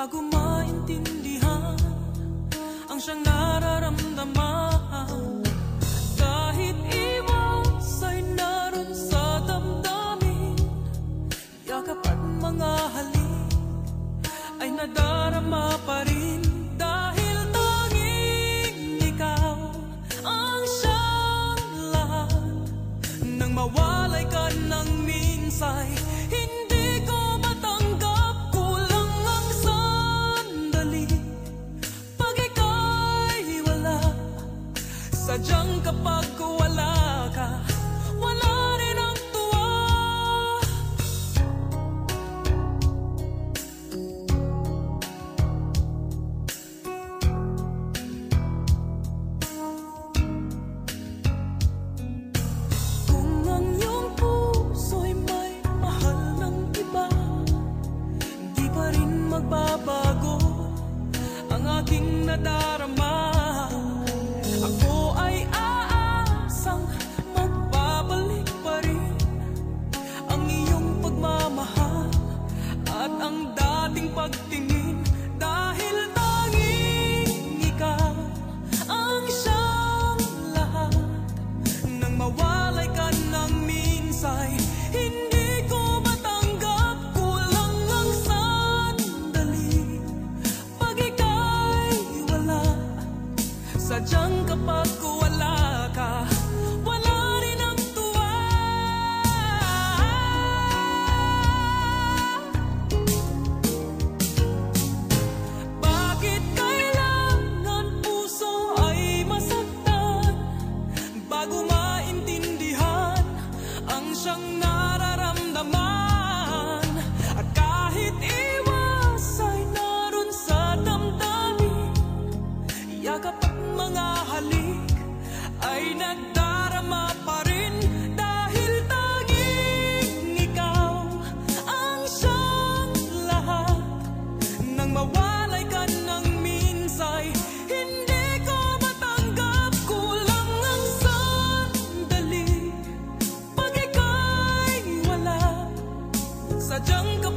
Bago maintindihan Ang siyang nararamdaman. Kahit iwas ay naroon sa damdamin Yakap at mga halik Ay nadarama pa rin. Dahil tanging ikaw Ang siyang lahat Nang mawalay ka ng minsay magbabago ang aking nadarama. Ako ay aasang magbabalik pa rin Ang iyong pagmamahal at ang dating pagtingin